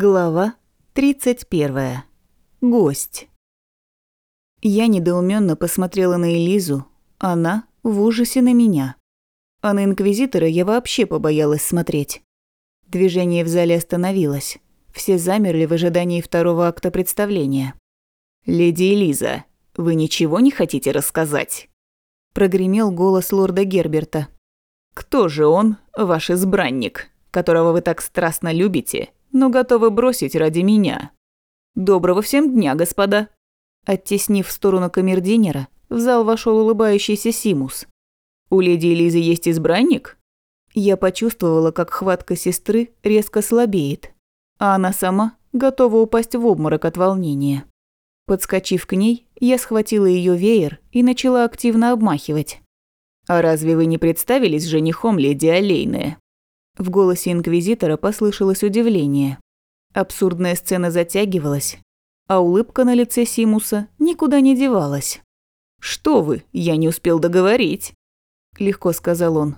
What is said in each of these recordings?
Глава 31. Гость. Я недоуменно посмотрела на Элизу, она в ужасе на меня. А на Инквизитора я вообще побоялась смотреть. Движение в зале остановилось. Все замерли в ожидании второго акта представления. «Леди Элиза, вы ничего не хотите рассказать?» Прогремел голос лорда Герберта. «Кто же он, ваш избранник, которого вы так страстно любите но готовы бросить ради меня. Доброго всем дня, господа!» Оттеснив в сторону камердинера, в зал вошел улыбающийся Симус. «У леди Элизы есть избранник?» Я почувствовала, как хватка сестры резко слабеет, а она сама готова упасть в обморок от волнения. Подскочив к ней, я схватила ее веер и начала активно обмахивать. «А разве вы не представились женихом леди Олейная?» В голосе инквизитора послышалось удивление. Абсурдная сцена затягивалась, а улыбка на лице Симуса никуда не девалась. «Что вы, я не успел договорить», – легко сказал он.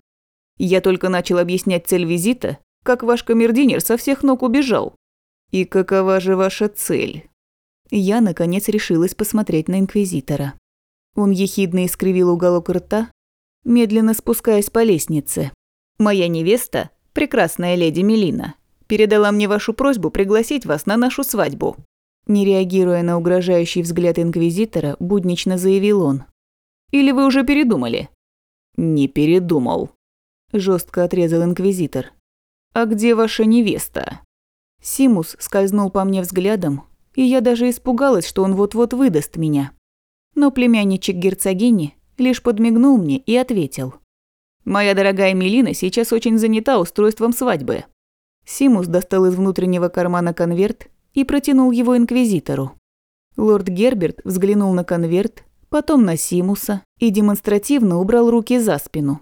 «Я только начал объяснять цель визита, как ваш камердинер со всех ног убежал. И какова же ваша цель?» Я, наконец, решилась посмотреть на инквизитора. Он ехидно искривил уголок рта, медленно спускаясь по лестнице. «Моя невеста прекрасная леди Мелина, передала мне вашу просьбу пригласить вас на нашу свадьбу». Не реагируя на угрожающий взгляд инквизитора, буднично заявил он. «Или вы уже передумали?» «Не передумал», – жестко отрезал инквизитор. «А где ваша невеста?» Симус скользнул по мне взглядом, и я даже испугалась, что он вот-вот выдаст меня. Но племянничек герцогини лишь подмигнул мне и ответил. Моя дорогая Мелина сейчас очень занята устройством свадьбы». Симус достал из внутреннего кармана конверт и протянул его инквизитору. Лорд Герберт взглянул на конверт, потом на Симуса и демонстративно убрал руки за спину.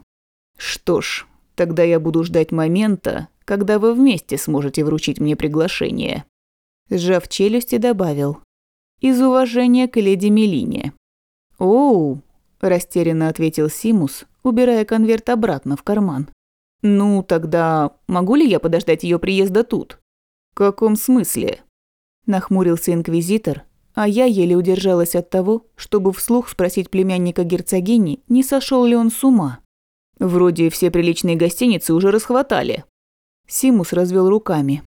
«Что ж, тогда я буду ждать момента, когда вы вместе сможете вручить мне приглашение». Сжав челюсти, добавил. «Из уважения к леди Мелине». «Оу», – растерянно ответил Симус, убирая конверт обратно в карман. «Ну, тогда могу ли я подождать ее приезда тут?» «В каком смысле?» Нахмурился инквизитор, а я еле удержалась от того, чтобы вслух спросить племянника герцогини, не сошел ли он с ума. «Вроде все приличные гостиницы уже расхватали». Симус развел руками.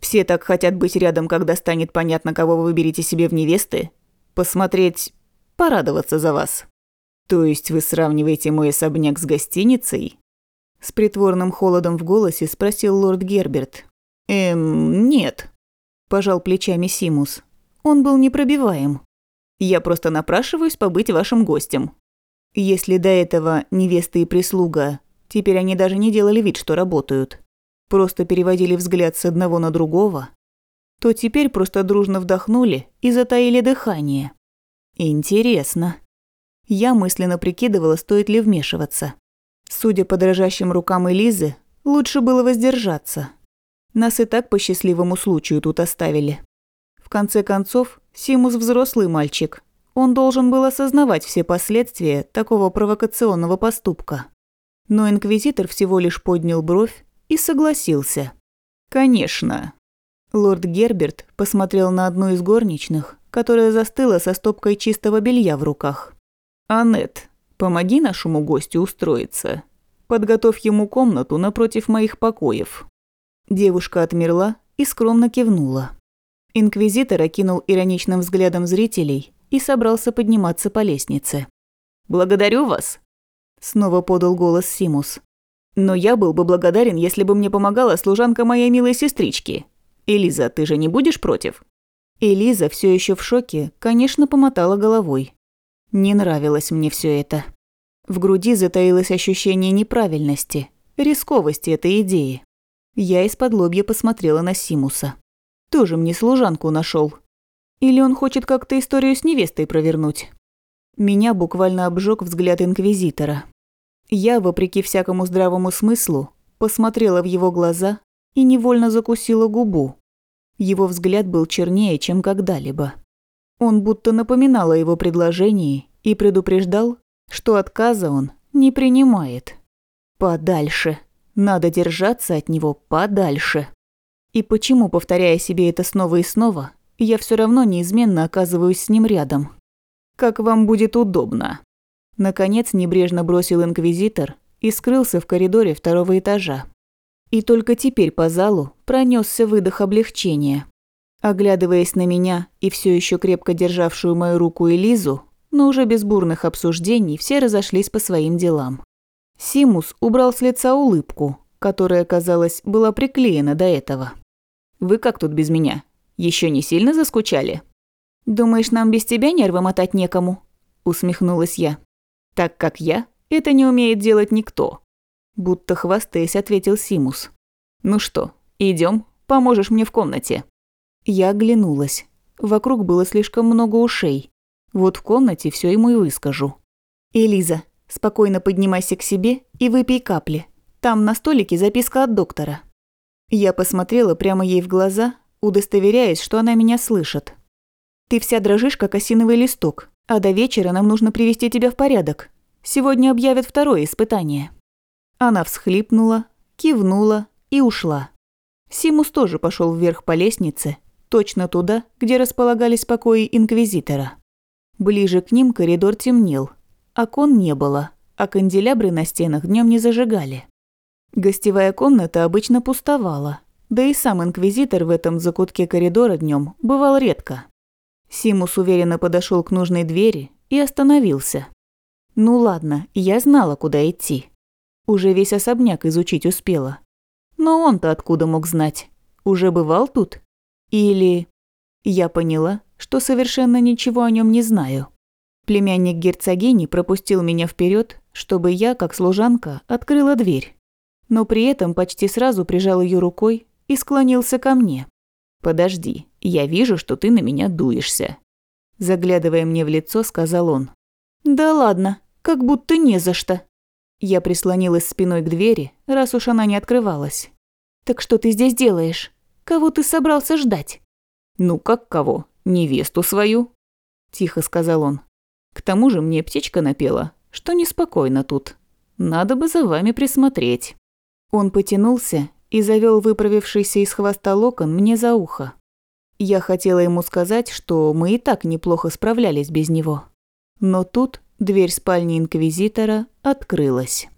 «Все так хотят быть рядом, когда станет понятно, кого вы выберете себе в невесты. Посмотреть, порадоваться за вас». «То есть вы сравниваете мой особняк с гостиницей?» С притворным холодом в голосе спросил лорд Герберт. «Эм, нет», – пожал плечами Симус. Он был непробиваем. «Я просто напрашиваюсь побыть вашим гостем». Если до этого невеста и прислуга, теперь они даже не делали вид, что работают, просто переводили взгляд с одного на другого, то теперь просто дружно вдохнули и затаили дыхание. Интересно. Я мысленно прикидывала, стоит ли вмешиваться. Судя по дрожащим рукам Элизы, лучше было воздержаться. Нас и так по счастливому случаю тут оставили. В конце концов, Симус взрослый мальчик. Он должен был осознавать все последствия такого провокационного поступка. Но инквизитор всего лишь поднял бровь и согласился. «Конечно». Лорд Герберт посмотрел на одну из горничных, которая застыла со стопкой чистого белья в руках. «Аннет, помоги нашему гостю устроиться. Подготовь ему комнату напротив моих покоев». Девушка отмерла и скромно кивнула. Инквизитор окинул ироничным взглядом зрителей и собрался подниматься по лестнице. «Благодарю вас», – снова подал голос Симус. «Но я был бы благодарен, если бы мне помогала служанка моей милой сестрички. Элиза, ты же не будешь против?» Элиза, все еще в шоке, конечно, помотала головой. Не нравилось мне все это. В груди затаилось ощущение неправильности, рисковости этой идеи. Я из-под лобья посмотрела на Симуса. Тоже мне служанку нашел. Или он хочет как-то историю с невестой провернуть? Меня буквально обжег взгляд инквизитора. Я, вопреки всякому здравому смыслу, посмотрела в его глаза и невольно закусила губу. Его взгляд был чернее, чем когда-либо. Он будто напоминал о его предложении и предупреждал, что отказа он не принимает. Подальше. Надо держаться от него подальше. И почему, повторяя себе это снова и снова, я все равно неизменно оказываюсь с ним рядом? Как вам будет удобно. Наконец небрежно бросил инквизитор и скрылся в коридоре второго этажа. И только теперь по залу пронесся выдох облегчения. Оглядываясь на меня и все еще крепко державшую мою руку Элизу, но уже без бурных обсуждений все разошлись по своим делам. Симус убрал с лица улыбку, которая, казалось, была приклеена до этого. «Вы как тут без меня? Еще не сильно заскучали?» «Думаешь, нам без тебя нервы мотать некому?» – усмехнулась я. «Так как я, это не умеет делать никто», – будто хвастаясь, ответил Симус. «Ну что, идем, поможешь мне в комнате?» Я оглянулась. Вокруг было слишком много ушей. Вот в комнате все ему и выскажу. «Элиза, спокойно поднимайся к себе и выпей капли. Там на столике записка от доктора». Я посмотрела прямо ей в глаза, удостоверяясь, что она меня слышит. «Ты вся дрожишь, как осиновый листок, а до вечера нам нужно привести тебя в порядок. Сегодня объявят второе испытание». Она всхлипнула, кивнула и ушла. Симус тоже пошел вверх по лестнице, точно туда, где располагались покои Инквизитора. Ближе к ним коридор темнел. Окон не было, а канделябры на стенах днем не зажигали. Гостевая комната обычно пустовала, да и сам Инквизитор в этом закутке коридора днем бывал редко. Симус уверенно подошел к нужной двери и остановился. Ну ладно, я знала, куда идти. Уже весь особняк изучить успела. Но он-то откуда мог знать? Уже бывал тут? Или... Я поняла, что совершенно ничего о нем не знаю. Племянник герцогини пропустил меня вперед, чтобы я, как служанка, открыла дверь. Но при этом почти сразу прижал ее рукой и склонился ко мне. «Подожди, я вижу, что ты на меня дуешься». Заглядывая мне в лицо, сказал он. «Да ладно, как будто не за что». Я прислонилась спиной к двери, раз уж она не открывалась. «Так что ты здесь делаешь?» Кого ты собрался ждать?» «Ну как кого? Невесту свою?» Тихо сказал он. «К тому же мне птичка напела, что неспокойно тут. Надо бы за вами присмотреть». Он потянулся и завел выправившийся из хвоста локон мне за ухо. Я хотела ему сказать, что мы и так неплохо справлялись без него. Но тут дверь спальни инквизитора открылась.